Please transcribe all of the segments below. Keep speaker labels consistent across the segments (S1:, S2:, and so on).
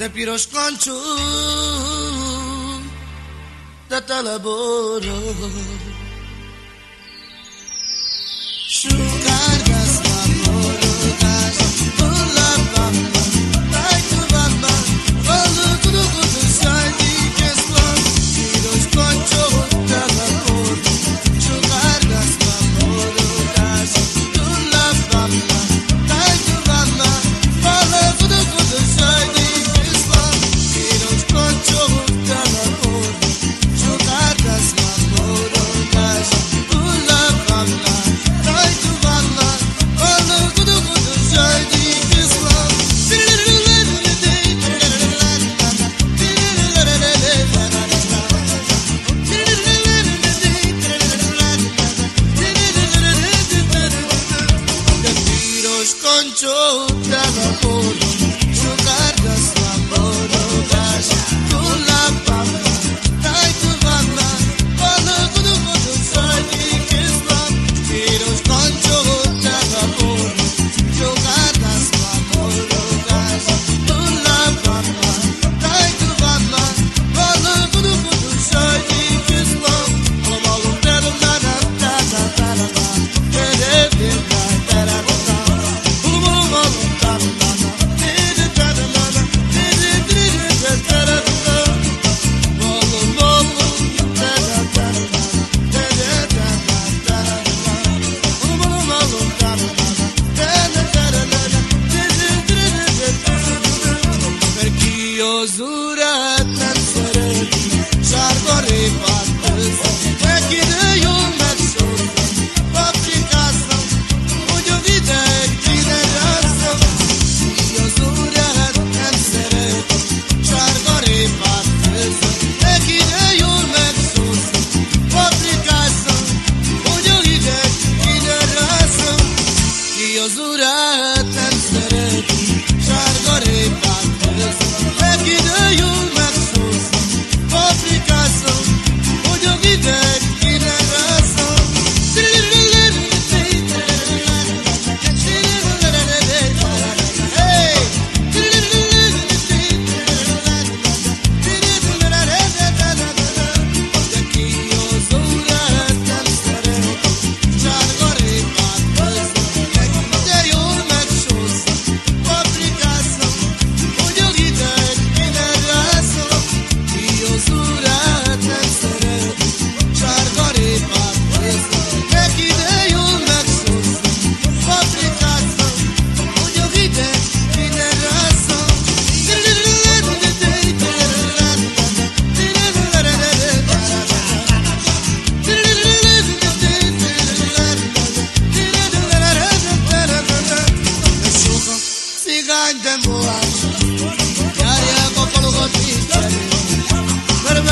S1: the Piroscon too, the Talaboro. shukran. glorioso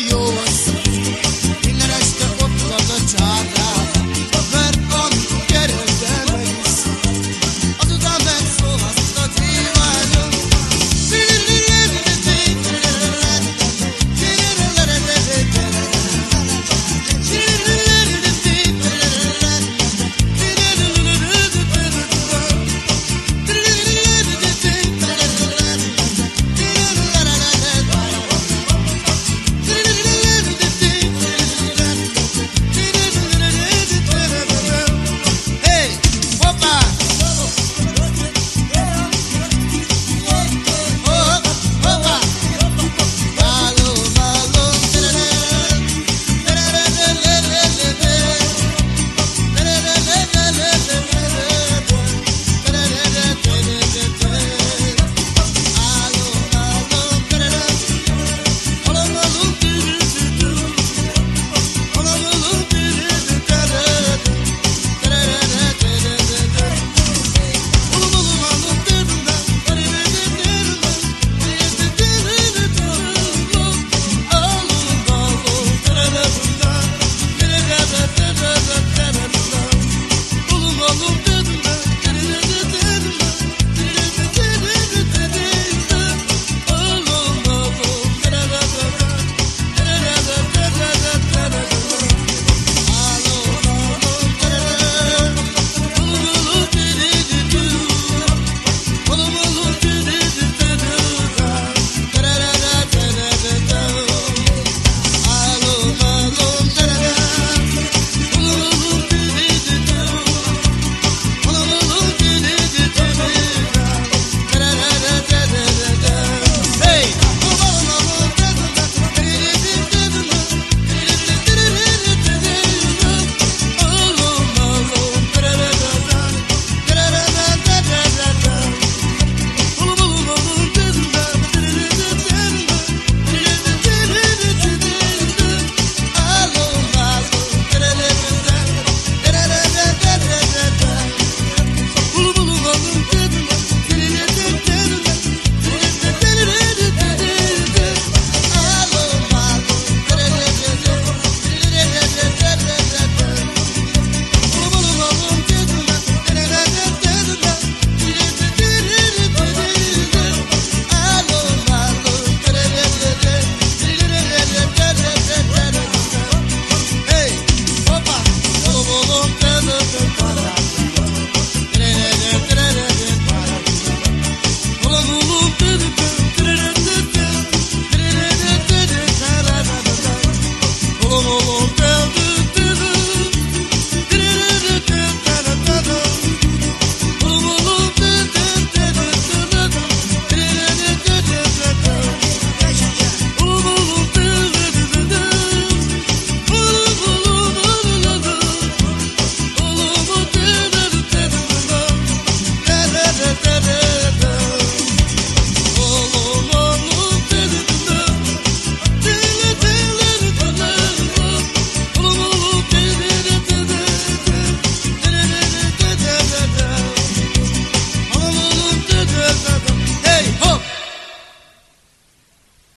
S1: You.